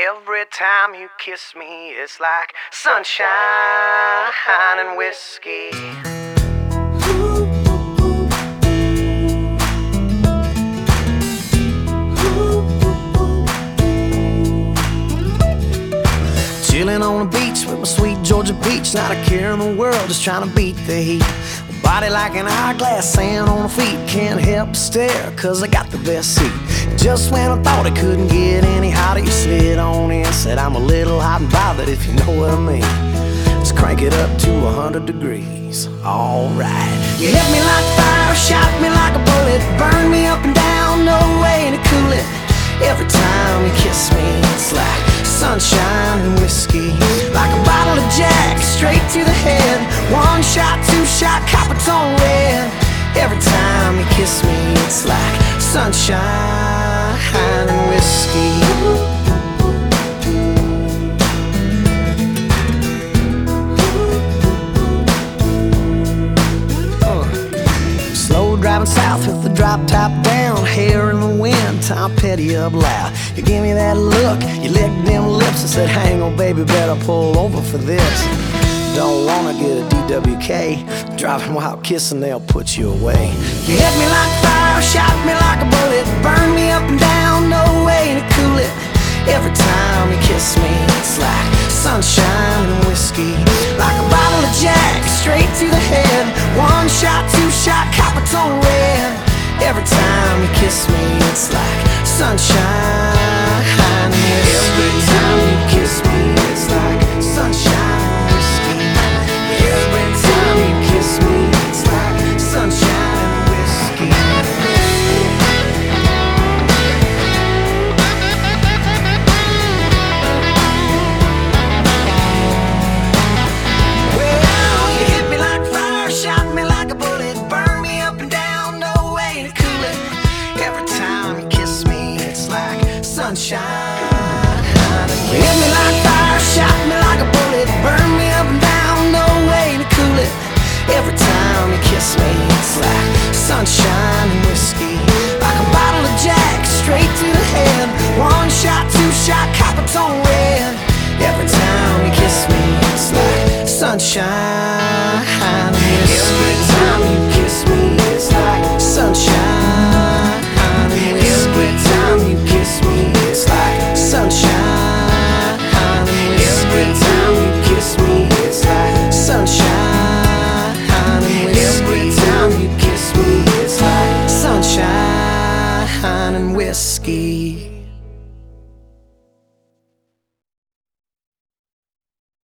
Every time you kiss me, it's like sunshine and whiskey. Chilling on the beach with my sweet Georgia peach, not a care in the world, just trying to beat the heat. Body like an hourglass, sand on the feet, can't help but stare, cause I got the best seat. Just when I thought it couldn't get any hotter, you slid on in, said I'm a little hot and bothered, if you know what I mean. Let's crank it up to 100 degrees, alright. You hit me like fire, shot me like a bullet, burn me up and down, no way to cool it. Every time you kiss me, it's like sunshine and whiskey. Like a bottle of Jack, straight to the head. One shot, two shot, Coppertone red. Every time you kiss me, it's like sunshine and whiskey. Uh. Slow driving south with the drop top down, hair in the wind, Tom Petty up loud. You give me that look, you licked them lips and said, Hang on, baby, better pull over for this. Don't wanna get a DWK, driving while kissing, they'll put you away. You hit me like fire, shot me like a bullet, burn me up and down, no way to cool it. Every time you kiss me, it's like sunshine and whiskey. Like a bottle of Jack, straight to the head. One shot, two shot, Coppertone red. Every time you kiss me, it's like sunshine sunshine. Hit me like fire, shot me like a bullet, burn me up and down, no way to cool it. Every time you kiss me, it's like sunshine and whiskey. Like a bottle of Jack, straight to the head. One shot, two shot, Coppertone red. Every time you kiss me, it's like sunshine and whiskey. Every time you kiss me, it's like sunshine ski.